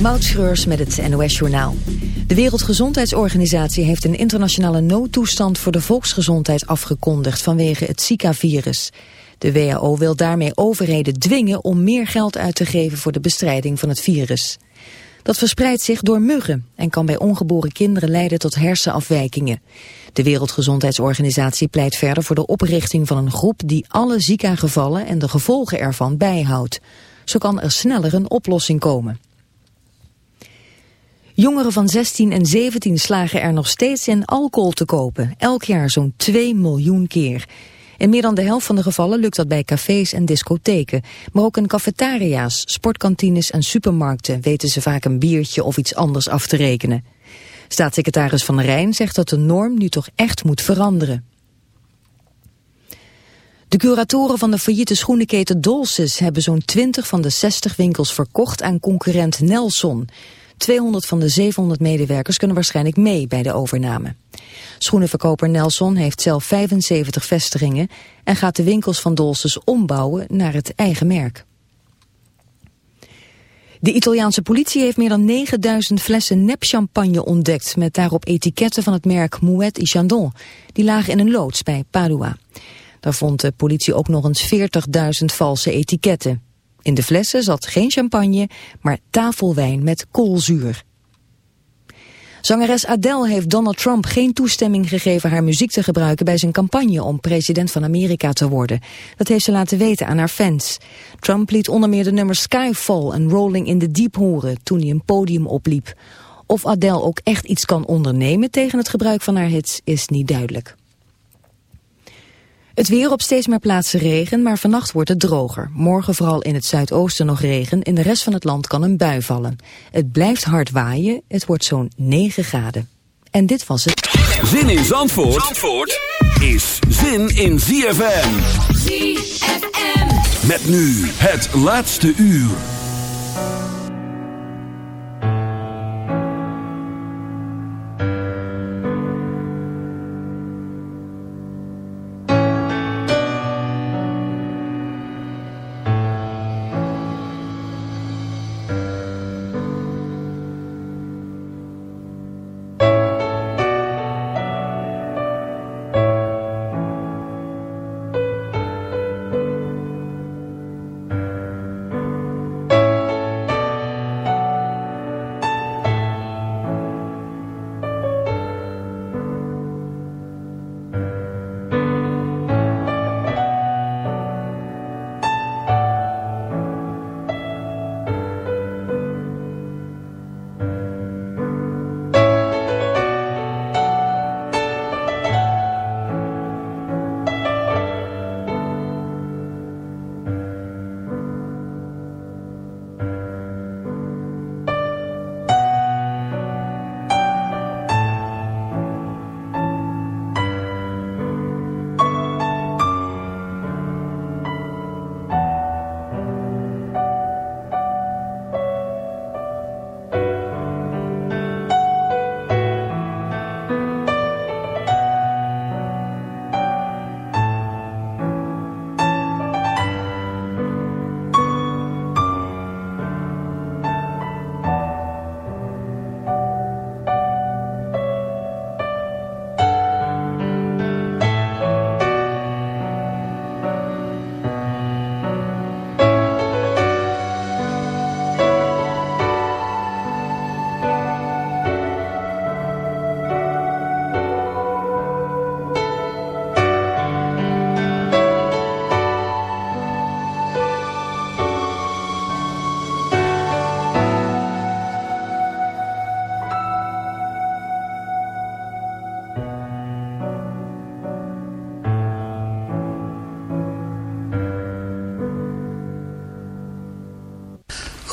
Moutschreurs met het NOS-journaal. De Wereldgezondheidsorganisatie heeft een internationale noodtoestand voor de volksgezondheid afgekondigd vanwege het Zika-virus. De WHO wil daarmee overheden dwingen om meer geld uit te geven voor de bestrijding van het virus. Dat verspreidt zich door muggen en kan bij ongeboren kinderen leiden tot hersenafwijkingen. De Wereldgezondheidsorganisatie pleit verder voor de oprichting van een groep die alle Zika-gevallen en de gevolgen ervan bijhoudt. Zo kan er sneller een oplossing komen. Jongeren van 16 en 17 slagen er nog steeds in alcohol te kopen. Elk jaar zo'n 2 miljoen keer. In meer dan de helft van de gevallen lukt dat bij cafés en discotheken. Maar ook in cafetaria's, sportkantines en supermarkten weten ze vaak een biertje of iets anders af te rekenen. Staatssecretaris Van Rijn zegt dat de norm nu toch echt moet veranderen. De curatoren van de failliete schoenenketen Dolces hebben zo'n 20 van de 60 winkels verkocht aan concurrent Nelson. 200 van de 700 medewerkers kunnen waarschijnlijk mee bij de overname. Schoenenverkoper Nelson heeft zelf 75 vestigingen en gaat de winkels van Dolces ombouwen naar het eigen merk. De Italiaanse politie heeft meer dan 9000 flessen nepchampagne ontdekt... met daarop etiketten van het merk Mouet et Chandon. Die lagen in een loods bij Padua. Daar vond de politie ook nog eens 40.000 valse etiketten. In de flessen zat geen champagne, maar tafelwijn met koolzuur. Zangeres Adele heeft Donald Trump geen toestemming gegeven haar muziek te gebruiken bij zijn campagne om president van Amerika te worden. Dat heeft ze laten weten aan haar fans. Trump liet onder meer de nummers Skyfall en Rolling in the Deep horen toen hij een podium opliep. Of Adele ook echt iets kan ondernemen tegen het gebruik van haar hits is niet duidelijk. Het weer op steeds meer plaatsen regen, maar vannacht wordt het droger. Morgen vooral in het zuidoosten nog regen, in de rest van het land kan een bui vallen. Het blijft hard waaien, het wordt zo'n 9 graden. En dit was het. Zin in Zandvoort, Zandvoort is zin in ZFM. ZFM. Met nu het laatste uur.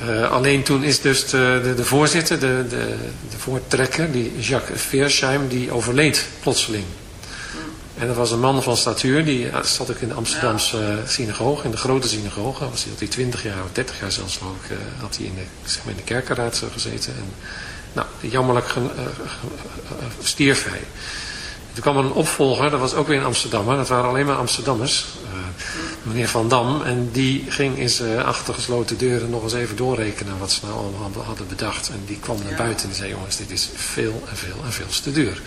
Uh, alleen toen is dus de, de, de voorzitter, de, de, de, voortrekker, die Jacques Veersheim, die overleed plotseling. En dat was een man van statuur, die zat ook in de Amsterdamse ja. synagoge, in de grote synagoge. Was hij, had hij 20 jaar of 30 jaar zelfs had hij in de, zeg maar in de kerkenraad gezeten. En, nou, jammerlijk uh, stierf hij. Toen kwam er een opvolger, dat was ook weer in Amsterdam, dat waren alleen maar Amsterdammers meneer Van Dam. En die ging in zijn achtergesloten deuren nog eens even doorrekenen wat ze nou allemaal hadden bedacht. En die kwam naar buiten en zei, jongens, dit is veel en veel en veel te duur.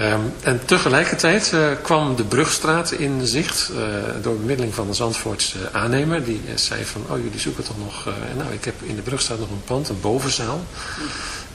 Um, en tegelijkertijd uh, kwam de Brugstraat in zicht uh, door bemiddeling van de Zandvoortse aannemer. Die uh, zei van, oh jullie zoeken toch nog, nou ik heb in de Brugstraat nog een pand, een bovenzaal.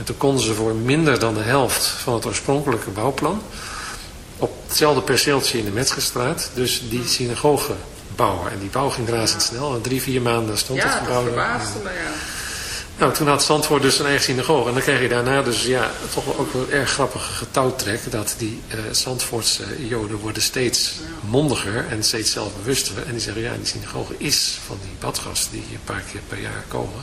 En toen konden ze voor minder dan de helft van het oorspronkelijke bouwplan... op hetzelfde perceeltje in de Metzgerstraat, dus die synagoge bouwen. En die bouw ging razendsnel. En drie, vier maanden stond ja, het gebouw. Ja, dat verbaasde me, ja. Nou, toen had Zandvoort dus een eigen synagoge. En dan krijg je daarna dus ja, toch wel ook een erg grappige getouwtrek. Dat die uh, Zandvoortse joden worden steeds mondiger en steeds zelfbewuster. En die zeggen, ja, die synagoge is van die badgasten die een paar keer per jaar komen.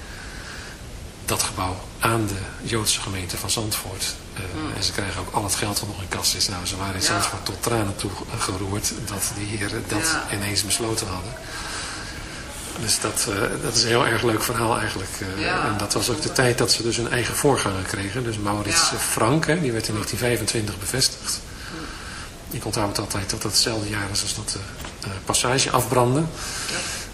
dat gebouw aan de Joodse gemeente van Zandvoort. Uh, En ze krijgen ook al het geld dat nog in kast is. Nou, ze waren in Zandvoort tot tranen toe geroerd dat die heren dat ineens besloten hadden. Dus dat, uh, dat is een heel erg leuk verhaal eigenlijk. Uh, en dat was ook de tijd dat ze dus een eigen voorganger kregen. Dus Maurits Frank, hè, die werd in 1925 bevestigd. Ik onthoud altijd dat dat hetzelfde jaar is als dat de passage afbrandde.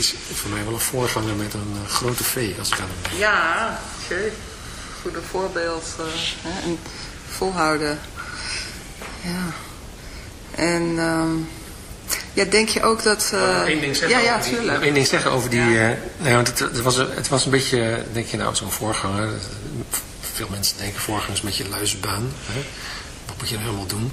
is voor mij wel een voorganger met een uh, grote V, als ik aan hem denk. Ja, oké. Goede voorbeeld. Uh, hè, en volhouden. Ja. En um, ja, denk je ook dat... Uh, nog één ding zeggen ja, ja, tuurlijk. Die, één ding zeggen over die... Ja. nee, want het, het, was, het was een beetje, denk je nou, zo'n voorganger. Veel mensen denken voorganger is een beetje luisbaan. Hè? Wat moet je nou helemaal doen?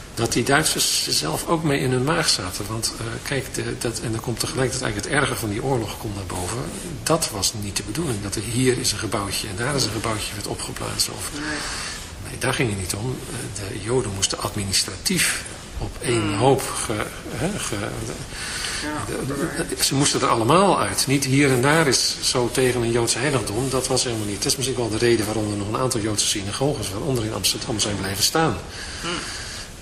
dat die Duitsers zelf ook mee in hun maag zaten. Want uh, kijk, de, dat, en dan komt tegelijkertijd eigenlijk het erge van die oorlog komt naar boven. Dat was niet de bedoeling. Dat er hier is een gebouwtje en daar is een gebouwtje werd opgeblazen. Of, nee. daar ging het niet om. De Joden moesten administratief op één mm. hoop ge, he, ge, de, ja, de, ze moesten er allemaal uit. Niet hier en daar is zo tegen een Joodse heiligdom. Dat was helemaal niet. Dat is misschien wel de reden waarom er nog een aantal Joodse synagoges, waaronder in Amsterdam, zijn blijven staan. Mm.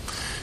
er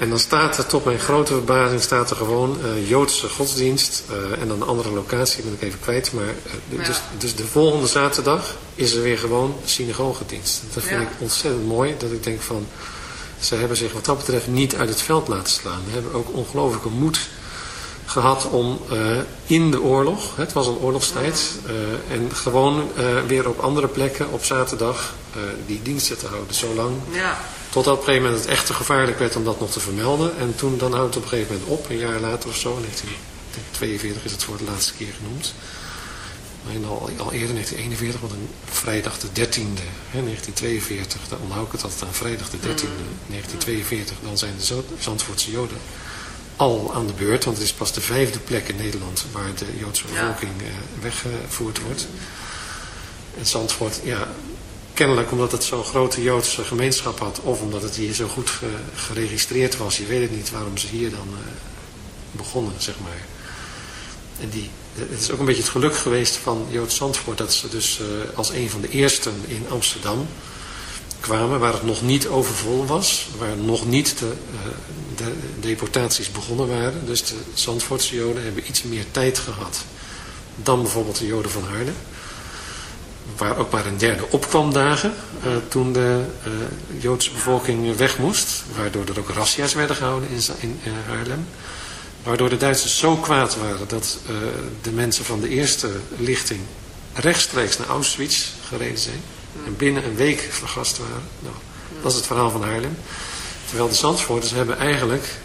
En dan staat er, tot mijn grote verbazing, staat er gewoon uh, Joodse godsdienst. Uh, en dan een andere locatie, ben ik even kwijt. Maar, uh, ja. dus, dus de volgende zaterdag is er weer gewoon synagogedienst. Dat vind ja. ik ontzettend mooi. Dat ik denk van, ze hebben zich wat dat betreft niet uit het veld laten slaan. Ze hebben ook ongelooflijke moed gehad om in de oorlog, het was een oorlogstijd, en gewoon weer op andere plekken op zaterdag die diensten te houden. Zolang... Ja. Totdat op een gegeven moment het echt te gevaarlijk werd om dat nog te vermelden. En toen dan houdt het op een gegeven moment op, een jaar later of zo, 1942 is het voor de laatste keer genoemd. Al, al eerder, 1941, want een vrijdag de 13e, hè, 1942, dan onthoud ik het altijd aan vrijdag de 13e, 1942, dan zijn de Zandvoortse Joden al aan de beurt, want het is pas de vijfde plek in Nederland waar de Joodse bevolking ja. uh, weggevoerd wordt. En Zandvoort, ja, kennelijk omdat het zo'n grote Joodse gemeenschap had, of omdat het hier zo goed ge, geregistreerd was, je weet het niet waarom ze hier dan uh, begonnen, zeg maar. En die, het is ook een beetje het geluk geweest van Joods Zandvoort, dat ze dus uh, als een van de eersten in Amsterdam kwamen, waar het nog niet overvol was, waar nog niet de, de deportaties begonnen waren. Dus de Zandvoortse Joden hebben iets meer tijd gehad dan bijvoorbeeld de Joden van Haarlem waar ook maar een derde opkwam dagen uh, toen de uh, Joodse bevolking weg moest. Waardoor er ook razzia's werden gehouden in, in uh, Haarlem. Waardoor de Duitsers zo kwaad waren dat de mensen van de eerste lichting rechtstreeks naar Auschwitz gereden zijn. En binnen een week vergast waren. Nou, dat is het verhaal van Haarlem. Terwijl de Zandvoorters hebben eigenlijk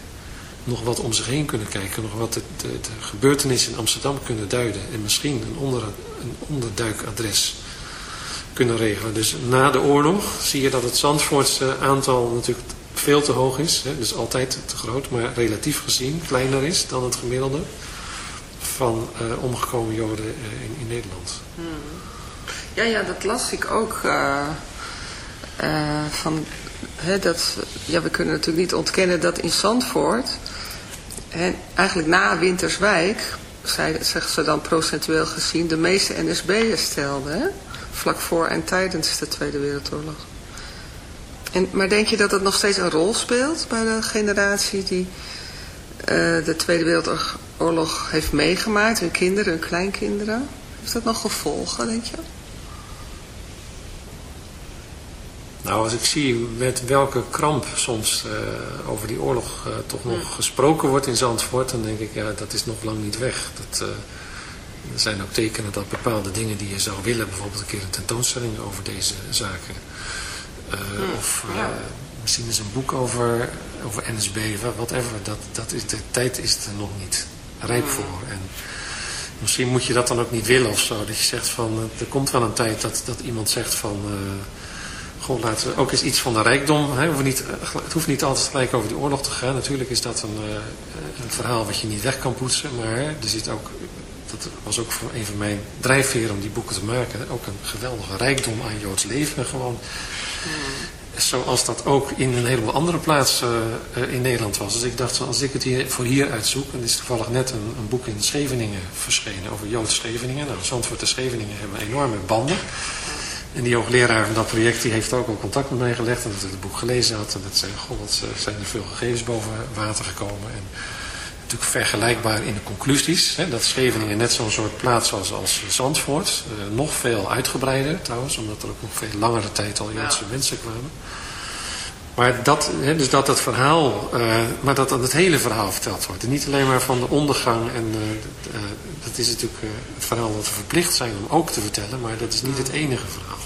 nog wat om zich heen kunnen kijken. Nog wat de, de, gebeurtenissen in Amsterdam kunnen duiden. En misschien een, onder, een onderduikadres kunnen regelen. Dus na de oorlog zie je dat het Zandvoortse aantal natuurlijk veel te hoog is. Hè, dus altijd te groot, maar relatief gezien kleiner is dan het gemiddelde van uh, omgekomen Joden uh, in, Nederland. Hmm. Ja, ja, dat las ik ook. Uh, van, hè, dat, ja, we kunnen natuurlijk niet ontkennen dat in Zandvoort, hè, eigenlijk na Winterswijk, zeggen ze dan procentueel gezien, de meeste NSB'ers stelden. Vlak voor en tijdens de Tweede Wereldoorlog. En, maar denk je dat dat nog steeds een rol speelt bij de generatie die uh, de Tweede Wereldoorlog heeft meegemaakt, hun kinderen, hun kleinkinderen? Heeft dat nog gevolgen, denk je? Nou, als ik zie met welke kramp soms uh, over die oorlog uh, toch nog mm. gesproken wordt in Zandvoort, dan denk ik, ja, dat is nog lang niet weg. Dat, uh, er zijn ook tekenen dat bepaalde dingen die je zou willen, bijvoorbeeld een keer een tentoonstelling over deze zaken. Hmm, of misschien eens een boek over, over NSB, whatever. Dat, dat is, de tijd is er nog niet rijp hmm. voor. En misschien moet je dat dan ook niet willen of zo. Dat je zegt van, er komt wel een tijd dat, dat iemand zegt van... Uh, Ook eens iets van de rijkdom. Hè? Niet, het hoeft niet altijd gelijk over die oorlog te gaan. Natuurlijk is dat een, een verhaal wat je niet weg kan poetsen. Maar er zit ook dat was ook voor een van mijn drijfveren om die boeken te maken. Ook een geweldige rijkdom aan Joods leven gewoon. Mm. Zoals dat ook in een heleboel andere plaatsen uh, in Nederland was. Dus ik dacht, als ik het hier voor hier uitzoek, en er is toevallig net een, een, boek in Scheveningen verschenen over Joods Scheveningen. Nou, Zandvoort en Scheveningen hebben enorme banden. En die hoogleraar van dat project die heeft ook al contact met mij gelegd. En dat hij het boek gelezen had. En dat zei, goh, wat zijn er veel gegevens boven water gekomen. En natuurlijk vergelijkbaar in de conclusies. Hè, dat Scheveningen net zo'n soort plaats was als Zandvoort. Uh, nog veel uitgebreider trouwens. Omdat er ook nog veel langere tijd al Joodse ja. mensen kwamen. Maar dat, hè, dus dat het verhaal, uh, maar dat dan het hele verhaal verteld wordt. En niet alleen maar van de ondergang. En uh, dat is natuurlijk het verhaal dat we verplicht zijn om ook te vertellen. Maar dat is niet het enige verhaal.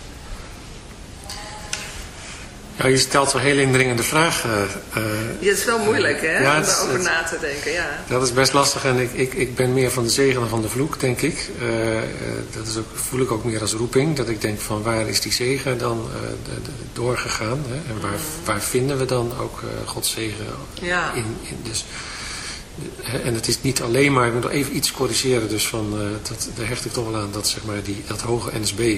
Ja, je stelt wel hele indringende vragen. Uh, ja, het is wel moeilijk hè, om daarover na te denken. Ja. Dat is best lastig en ik, ik, ik ben meer van de zegen dan van de vloek, denk ik. Uh, dat is ook, voel ik ook meer als roeping. Dat ik denk van waar is die zegen dan de, de, doorgegaan? Hè? En waar, mm. waar vinden we dan ook Gods zegen ja. in? in dus, en het is niet alleen maar, ik moet nog even iets corrigeren, dus van, dat, daar hecht ik toch wel aan dat, zeg maar, die, dat hoge NSB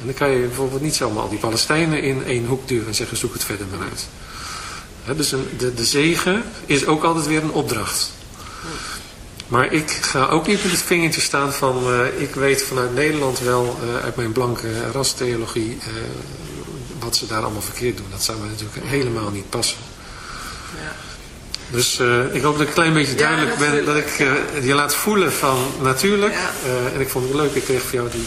En dan kan je bijvoorbeeld niet zomaar al die Palestijnen in één hoek duwen en zeggen zoek het verder maar uit. He, dus een, de, de zegen is ook altijd weer een opdracht. Maar ik ga ook niet met het vingertje staan van, uh, ik weet vanuit Nederland wel, uh, uit mijn blanke rastheologie, uh, wat ze daar allemaal verkeerd doen. Dat zou mij natuurlijk helemaal niet passen. Ja. Dus ik hoop dat ik een klein beetje duidelijk ja, ben, dat ik je laat voelen van natuurlijk. Ja. en ik vond het leuk, ik kreeg van jou die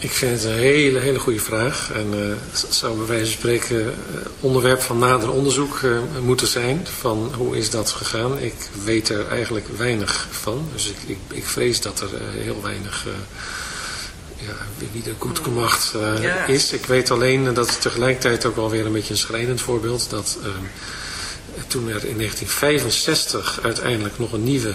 Ik vind het een hele, hele goede vraag. En eh, het zou bij wijze van spreken eh, onderwerp van nader onderzoek eh, moeten zijn. Van hoe is dat gegaan? Ik weet er eigenlijk weinig van. Dus ik, ik, ik vrees dat er eh, heel weinig ja, wie er goed gemacht uh, Ja. is. Ik weet alleen dat tegelijkertijd ook alweer een beetje een schrijnend voorbeeld. Dat uh, toen er in 1965 uiteindelijk nog een nieuwe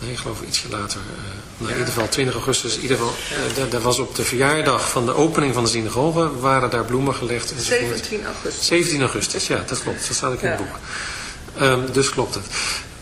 Nee, ik geloof ietsje later. Uh, nou, In ieder geval 20 augustus. In ieder geval, uh, daar was op de verjaardag van de opening van de synagoge, waren daar bloemen gelegd. 17 augustus. 17 augustus, ja, dat klopt. Dat staat ook in het boek. Um, dus klopt het.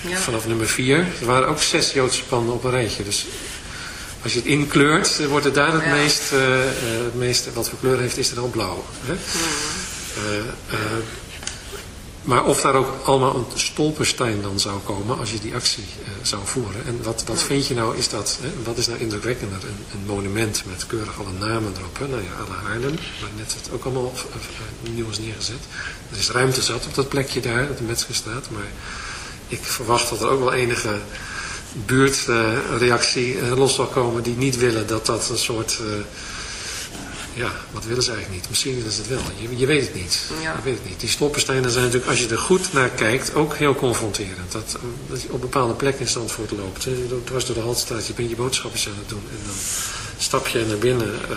Ja. Vanaf nummer 4. Er waren ook zes Joodse panden op een rijtje. Dus als je het inkleurt, wordt het daar het, ja. meest, uh, het meeste, wat voor kleur heeft, is er al blauw. Hè? Ja. Uh, uh, maar of daar ook allemaal een stolperstein dan zou komen als je die actie zou voeren. En wat, wat vind je nou, is dat, hè, wat is nou indrukwekkender? Een, een monument met keurig alle namen erop. Hè? Nou ja, alle Haarlem, waar net het ook allemaal nieuw is neergezet. Er is ruimte zat op dat plekje daar, op de Metzgerstraat, maar ik verwacht dat er ook wel enige buurtreactie uh, los zal komen die niet willen dat dat een soort... Uh, ja, wat willen ze eigenlijk niet? Misschien willen ze het wel. Je, je weet het niet. Ja. Je weet het niet. Die stoppensteinen zijn natuurlijk, als je er goed naar kijkt, ook heel confronterend. Dat, dat je op bepaalde plekken in Zandvoort loopt. Hè. Dwars door de Haltstraat, je bent je boodschapjes aan het doen. En dan stap je naar binnen uh,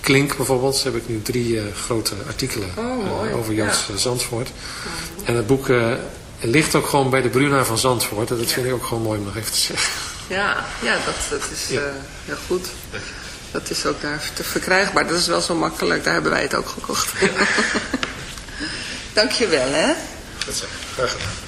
Klink bijvoorbeeld, heb ik nu drie grote artikelen oh, over Joods ja. Zandvoort. En het boek ligt ook gewoon bij de Bruna van Zandvoort. En dat vind ik ook gewoon mooi om nog even te zeggen. Ja, ja dat, dat is ja. Heel goed. Dat is ook daar te verkrijgbaar. Dat is wel zo makkelijk. Daar hebben wij het ook gekocht. Ja. Dank je wel, hè? Dat is graag gedaan.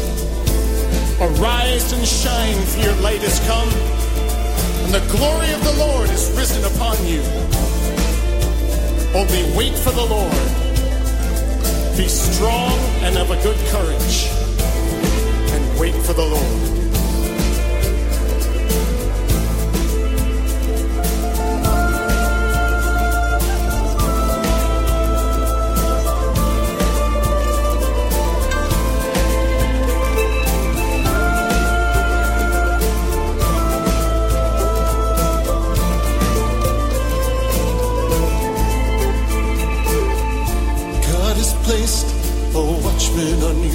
Arise and shine, for your light is come, and the glory of the Lord is risen upon you. Only wait for the Lord. Be strong and of a good courage, and wait for the Lord.